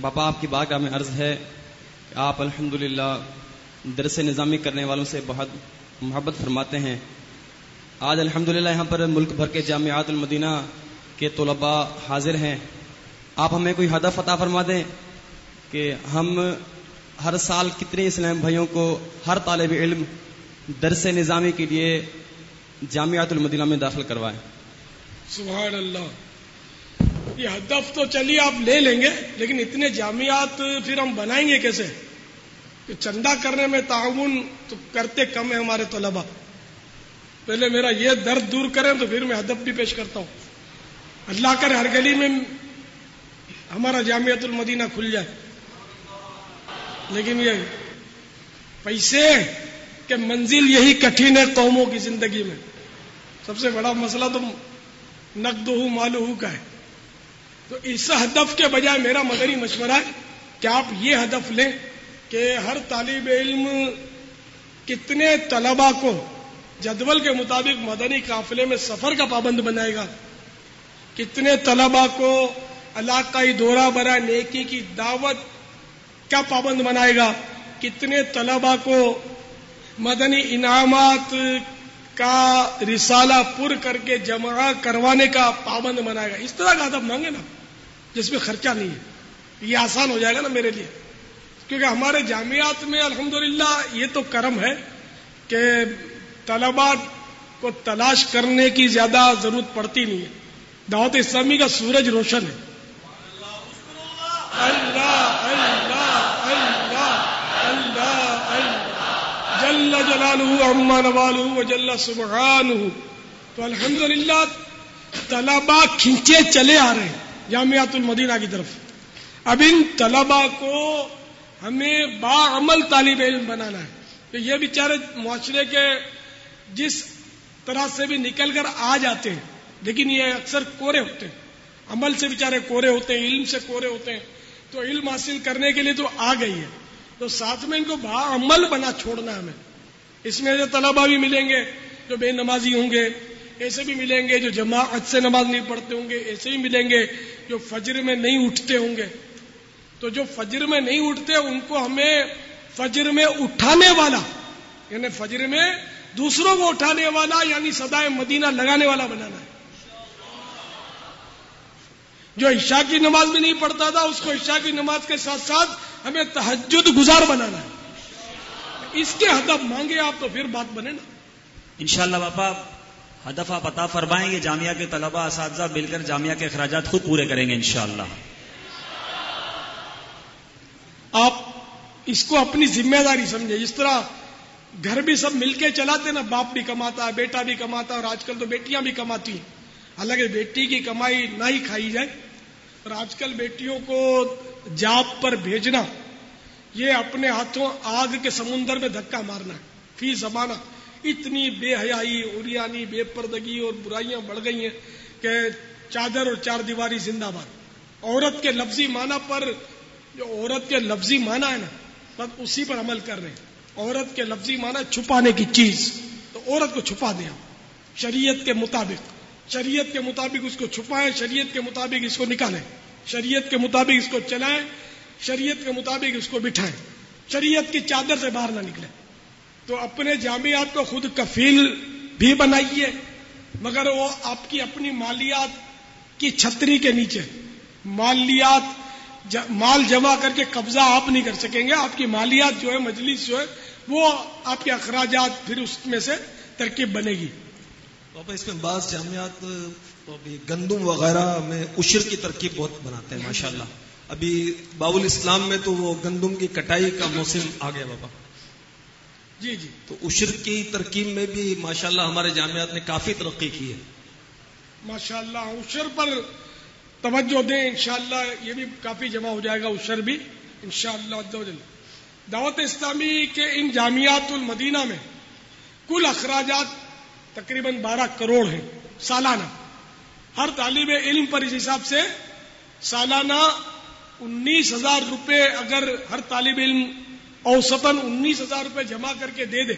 باپا، آپ کی باغ میں عرض ہے کہ آپ الحمد درس نظامی کرنے والوں سے بہت محبت فرماتے ہیں۔ آج الحمد یہاں پر ملک بھر کے جامعات المدینہ کے طلباء حاضر ہیں۔ آپ ہمیں کوئی ہدف عطا فرما دیں کہ ہم ہر سال کتنے اسلام بھائیوں کو ہر طالب علم درس نظامی کے لیے جامعات المدینہ میں داخل کروائیں۔ سبحان اللہ۔ یہ ہدف تو چلیے آپ لے لیں گے، لیکن اتنے جامعات پھر ہم بنائیں گے کیسے؟ کہ چندہ کرنے میں تعاون تو کرتے کم ہے ہمارے طلبا پہلے میرا یہ درد دور کریں تو پھر میں ہدف بھی پیش کرتا ہوں۔ اللہ کر ہر گلی میں ہمارا جامعت المدینہ کھل جائے۔ لیکن یہ پیسے کہ منزل یہی کٹھن ہے قوموں کی زندگی میں۔ سب سے بڑا مسئلہ تو نقد ہو مالو کا ہے۔ تو اس ہدف کے بجائے میرا مدری مشورہ ہے کہ آپ یہ ہدف لیں کہ ہر طالب علم کتنے طلبا کو جدول کے مطابق مدنی قافلے میں سفر کا پابند بنائے گا۔ کتنے طلبا کو علاقائی دورہ برا نیکی کی دعوت کا پابند بنائے گا۔ کتنے طلبا کو مدنی انعامات کا رسالہ پر کر کے جمع کروانے کا پابند بنائے گا۔ اس طرح کا ادب مانگے نا۔ جس میں خرچہ نہیں ہے۔ یہ آسان ہو جائے گا نا میرے لیے۔ کیونکہ ہمارے جامعات میں الحمدللہ یہ تو کرم ہے کہ طلبا کو تلاش کرنے کی زیادہ ضرورت پڑتی نہیں ہے۔ دعوت اسلامی کا سورج روشن ہے۔ اللہ اللہ اللہ اللہ جل جلالہ اما نوالہ جل سبحانہ۔ تو الحمدللہ طلبا کھینچے چلے آ رہے ہیں۔ جامعات المدینہ کی طرف۔ اب ان طلبا کو ہمیں با عمل طالب علم بنانا ہے۔ کہ یہ بیچارے معاشرے کے جس طرح سے بھی نکل کر آ جاتے ہیں، لیکن یہ اکثر کورے ہوتے ہیں۔ عمل سے بیچارے کورے ہوتے ہیں، علم سے کورے ہوتے ہیں۔ تو علم حاصل کرنے کے لیے تو آ گئی ہے۔ تو ساتھ میں ان کو با عمل بنا چھوڑنا ہمیں۔ اس میں جو طلبا بھی ملیں گے، جو بے نمازی ہوں گے ایسے بھی ملیں گے جو جماعت سے نماز نہیں پڑھتے ہوں گے، ایسے بھی ملیں گے جو فجر میں نہیں اٹھتے ہوں گے۔ تو جو فجر میں نہیں اٹھتے، ان کو ہمیں فجر میں اٹھانے والا یعنی فجر میں دوسروں کو اٹھانے والا یعنی سدائے مدینہ لگانے والا بنانا ہے۔ جو عشاء کی نماز بھی نہیں پڑھتا تھا، اس کو عشاء کی نماز کے ساتھ ساتھ ہمیں تحجد گزار بنانا ہے۔ اس کے ہدف مانگے آپ تو پھر بات بنے نا۔ انشاءاللہ باپا ہدف آپ عطا فرمائیں گے، جامعہ کے طلبہ اساتذہ مل کر جامعہ کے اخراجات خود پورے کریں گے انشاءاللہ۔ آپ اس کو اپنی ذمہ داری سمجھے جس طرح گھر بھی سب مل کے چلاتے نا، باپ بھی کماتا ہے، بیٹا بھی کماتا ہے اور آج کل تو بیٹیاں بھی کماتی ہیں۔ حالانکہ بیٹی کی کمائی نہ ہی کھائی جائے، اور آج کل بیٹیوں کو جاب پر بھیجنا، یہ اپنے ہاتھوں آگ کے سمندر میں دھکا مارنا، فی زمانہ۔ اتنی بے حیائی اریانی بے پردگی اور برائیاں بڑھ گئی ہیں کہ چادر اور چار دیواری زندہ باد۔ عورت کے لفظی معنی پر جو عورت کے لفظی معنی ہے نا بس اسی پر عمل کر رہے ہیں۔ عورت کے لفظی معنی چھپانے کی چیز، تو عورت کو چھپا دیں شریعت کے مطابق، شریعت کے مطابق اس کو چھپائیں، شریعت کے مطابق اس کو نکالیں۔ شریعت کے مطابق اس کو چلائیں، شریعت کے مطابق اس کو بٹھائیں۔ شریعت کی چادر سے باہر نہ نکلے تو اپنے جامعات کو خود کفیل بھی بنائیے، مگر وہ آپ کی اپنی مالیات کی چھتری کے نیچے۔ مالیات مال جمع کر کے قبضہ آپ نہیں کر سکیں گے، آپ کی مالیات جو ہے، مجلس جو ہے، وہ آپ کے اخراجات پھر اس میں سے ترکیب بنے گی۔ پاپا اس میں بعض جامعات گندم وغیرہ میں اشر کی ترکیب بہت بناتے ہیں، ماشاءاللہ۔ ابھی بابل اسلام میں تو وہ گندم کی کٹائی کا موسم آ گیا، بابا۔ جی جی۔ تو اشر کی ترکیب میں بھی ماشاءاللہ ہمارے جامعات نے کافی ترقی کی ہے۔ ماشاءاللہ اشر پر توجہ دیں انشاءاللہ یہ بھی کافی جمع ہو جائے گا اشر بھی انشاءاللہ دعوت اسلامی کے ان جامعات المدینہ میں کل اخراجات تقریباً بارہ کروڑ ہیں سالانہ۔ ہر طالب علم پر اس حساب سے سالانہ انیس ہزار روپے اگر ہر طالب علم اوسطن انیس ہزار روپے جمع کر کے دے دے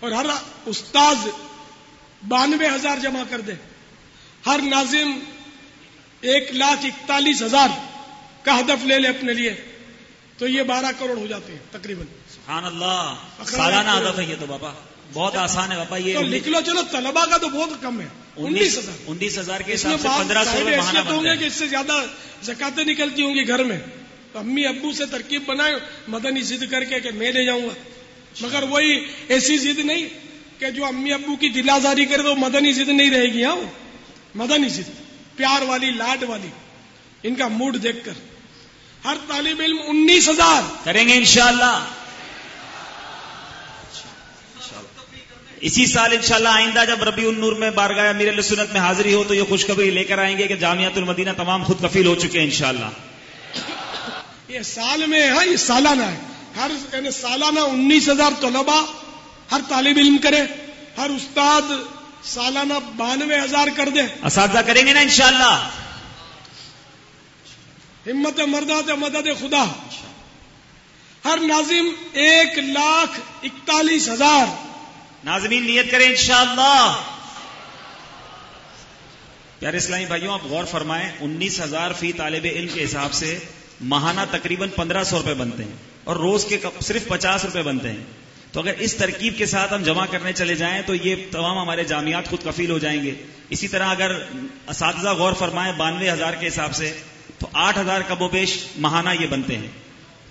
اور ہر استاذ بانوے ہزار جمع کر دے۔ ہر ناظم ایک لاکھ اکتالیس ہزار کا ہدف لے لے اپنے لیے۔ تو یہ بارہ کروڑ ہو جاتے ہیں تقریباً۔ سبحان اللہ۔ سالانہ ہدف ہے یہ تو باپا بہت آسان ہے باپا تو یہ لکھ لو چلو طلبا کا تو بہت کم ہے۔ انیس ہزار۔ انیس ہزار کے پندرہ سو ہوں گے کہ اس سے زیادہ زکاتیں نکلتی ہوں گی گھر میں۔ تو امی ابو سے ترکیب بنائے مدنی ضد کر کے کہ میں لے جاؤں گا۔ مگر وہی ایسی ضد نہیں کہ جو امی ابو کی دل آزاری کرے تو مدنی ضد نہیں رہے گی ہاں؟ مدنی ضد، پیار والی، لاڈ والی۔ ان کا موڈ دیکھ کر۔ ہر طالب علم انیس ہزار۔ کریں گے انشاءاللہ۔ اسی سال انشاءاللہ آئندہ جب ربیع النور میں بارگاہ امیر علیہ سنت میں حاضری ہو تو یہ خوشخبری لے کر آئیں گے کہ جامعت المدینہ تمام خود کفیل ہو چکے ہیں انشاءاللہ۔ یہ سال میں ہے یہ سالانہ ہے۔ ہر یعنی سالانہ انیس ہزار طلبا ہر طالب علم کرے ہر استاد سالانہ بانوے ہزار کر دے۔ اساتذہ کریں گے نا انشاءاللہ۔ ہمت مردات مدد خدا۔ ہر ناظم ایک لاکھ اکتالیس ہزار۔ ناظمین نیت کریں انشاءاللہ۔ پیارے اسلامی بھائیوں آپ غور فرمائیں انیس ہزار فی طالب علم کے حساب سے ماہانہ تقریباً پندرہ سو روپے بنتے ہیں اور روز کے صرف پچاس روپے بنتے ہیں تو اگر اس ترکیب کے ساتھ ہم جمع کرنے چلے جائیں تو یہ تمام ہمارے جامعات خود کفیل ہو جائیں گے۔ اسی طرح اگر اساتذہ غور فرمائیں بانوے ہزار کے حساب سے تو آٹھ ہزار کب و بیش ماہانہ یہ بنتے ہیں۔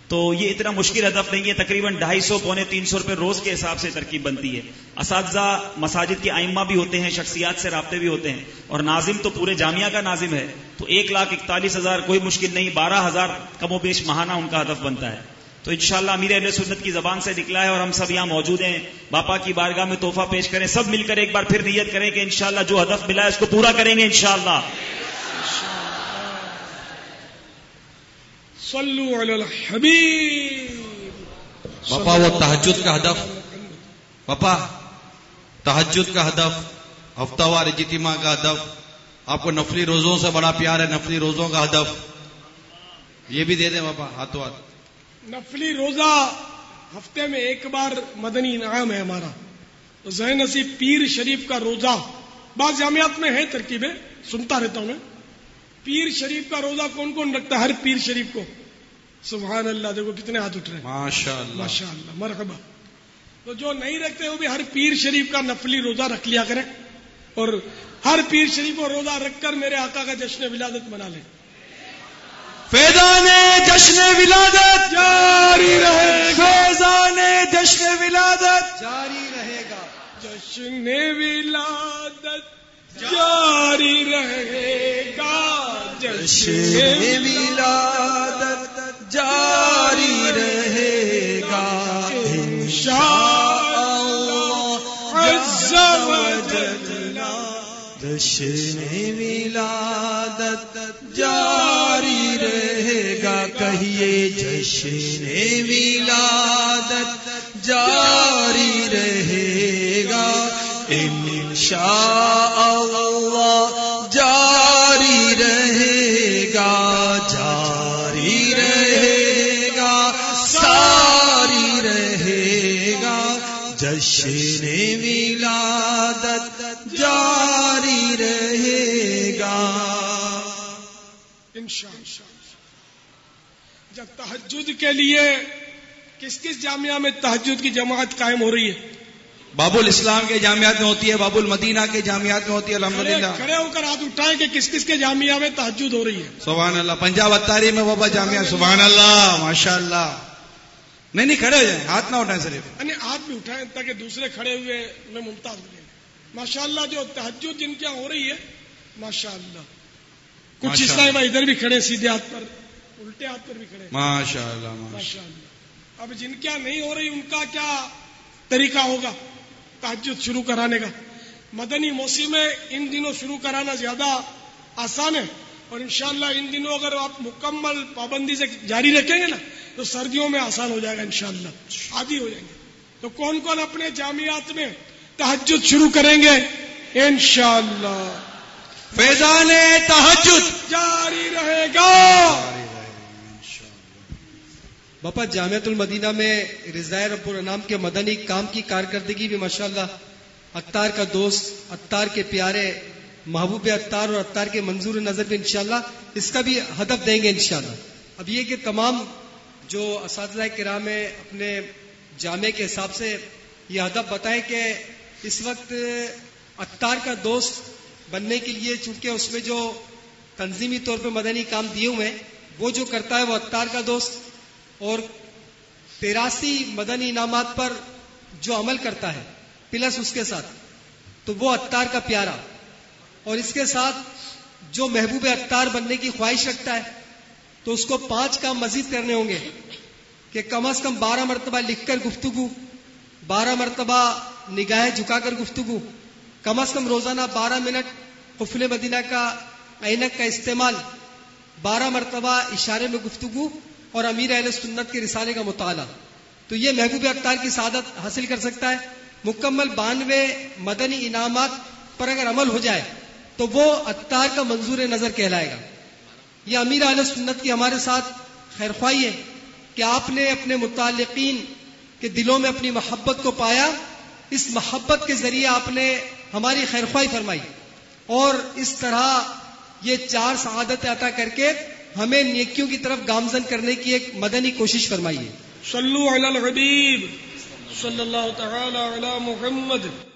تو یہ اتنا مشکل ہدف نہیں ہے، تقریباً ڈھائی سو، پونے تین سو روپے روز کے حساب سے ترکیب بنتی ہے۔ اساتذہ مساجد کے آئمہ بھی ہوتے ہیں، شخصیات سے رابطے بھی ہوتے ہیں۔ اور ناظم تو پورے جامعہ کا ناظم ہے۔ تو ایک لاکھ اکتالیس ہزار کوئی مشکل نہیں، بارہ ہزار کم و بیش ماہانہ ان کا ہدف بنتا ہے۔ تو انشاءاللہ امیر اہل سنت کی زبان سے نکلا ہے اور ہم سب یہاں موجود ہیں۔ باپا کی بارگاہ میں تحفہ پیش کریں، سب مل کر ایک بار پھر نیت کریں کہ انشاءاللہ جو ہدف ملا ہے اس کو پورا کریں گے انشاءاللہ۔ صلو علی الحبیب. پاپا وہ تحجد کا ہدف. پاپا تحجد کا ہدف. ہفتہ وار اجتماع کا ہدف. آپ کو نفلی روزوں سے بڑا پیار ہے نفلی روزوں کا ہدف. یہ بھی دے دیں پاپا ہاتھوں ہاتھ. نفلی روزہ ہفتے میں ایک بار مدنی انعام ہے ہمارا. ذہن نصیب پیر شریف کا روزہ. بعض جامعات میں ہے ترکیبیں سنتا رہتا ہوں میں. پیر شریف کا روزہ کون کون رکھتا ہے؟ ہر پیر شریف کو۔ سبحان اللہ دیکھو کتنے ہاتھ اٹھ رہے ہیں۔ ماشاء اللہ ماشاء اللہ مرحبا۔ تو جو نہیں رکھتے وہ بھی ہر پیر شریف کا نفلی روزہ رکھ لیا کریں۔ اور ہر پیر شریف کو روزہ رکھ کر میرے آقا کا جشن ولادت منا لیں۔ فیضان جشن ولادت۔ جاری رہے فیضان جشن ولادت۔ جاری رہے گا۔ جشن ولادت جاری رہے گا۔ جشن ولادت جاری رہے گا جشن ولادت جاری رہے گا، کہیے جشن ولادت جاری رہے گا انشاء اللہ جشن ولادت جاری رہے گا۔ انشاءاللہ جب تحجد کے لیے کس کس جامعہ میں تحجد کی جماعت قائم ہو رہی ہے؟ باب الاسلام کے جامعات میں ہوتی ہے باب المدینہ کے جامعات میں ہوتی ہے الحمد کھڑے للہ کھڑے ہو کر ہاتھ اٹھائیں کہ کس کس کے جامعہ میں تحجد ہو رہی ہے۔ سبحان اللہ پنجاب اتاری میں بابا جامعہ سبحان اللہ ماشاء اللہ نہیں نہیں کھڑے ہو جائیں ہاتھ نہ اٹھائیں صرف۔ یعنی ہاتھ بھی اٹھائیں تاکہ دوسرے کھڑے ہوئے میں ممتاز ہو جائیں۔ ماشاء اللہ جو تحجد جن کیا ہو رہی ہے ماشاء اللہ کچھ اسلام ادھر بھی کھڑے سیدھے ہاتھ پر الٹے ہاتھ پر بھی کھڑے۔ ماشاء اللہ ماشاء ماشاء اللہ اب جن کیا نہیں ہو رہی ان کا کیا طریقہ ہوگا تحجد شروع کرانے کا؟ مدنی موسم میں ان دنوں شروع کرانا زیادہ آسان ہے۔ اور انشاءاللہ ان دنوں اگر آپ مکمل پابندی سے جاری رکھیں گے نا تو سردیوں میں آسان ہو جائے گا انشاءاللہ عادی ہو جائیں گے۔ تو کون کون اپنے جامعات میں تحجد شروع کریں گے؟ انشاءاللہ۔ فیضان تحجد جاری رہے گا۔ باپا جامعت المدینہ میں رضائے رب الانام کے مدنی کام کی کارکردگی بھی ماشاءاللہ اختار کا دوست اختار کے پیارے محبوب اختار اور اختار کے منظور نظر بھی انشاءاللہ اس کا بھی ہدف دیں گے انشاءاللہ۔ اب یہ کہ تمام جو اساتذہ کرام اپنے جامع کے حساب سے یہ ہدف بتائیں کہ اس وقت اتار کا دوست بننے کے لیے چونکہ اس میں جو تنظیمی طور پہ مدنی کام دیے ہوئے ہیں، وہ جو کرتا ہے وہ اتار کا دوست اور تیراسی مدنی انعامات پر جو عمل کرتا ہے، پلس اس کے ساتھ، تو وہ اتار کا پیارا اور اس کے ساتھ جو محبوب اتار بننے کی خواہش رکھتا ہے تو اس کو پانچ کام مزید کرنے ہوں گے کہ کم از کم بارہ مرتبہ لکھ کر گفتگو، بارہ مرتبہ نگاہیں جھکا کر گفتگو، کم از کم روزانہ بارہ منٹ قفل مدینہ کا اینک کا استعمال، بارہ مرتبہ اشارے میں گفتگو اور امیر اہل سنت کے رسالے کا مطالعہ۔ تو یہ محبوب اختار کی سعادت حاصل کر سکتا ہے۔ مکمل بانوے مدنی انعامات پر اگر عمل ہو جائے تو وہ اتار کا منظور نظر کہلائے گا۔ یہ امیر اہل سنت کی ہمارے ساتھ خیر خواہی ہے کہ آپ نے اپنے متعلقین کے دلوں میں اپنی محبت کو پایا۔ اس محبت کے ذریعے آپ نے ہماری خیر خواہی فرمائی۔ اور اس طرح یہ چار سعادت عطا کر کے ہمیں نیکیوں کی طرف گامزن کرنے کی ایک مدنی کوشش فرمائی ہے۔ صلو علی الحبیب۔ صلی اللہ تعالی علی محمد۔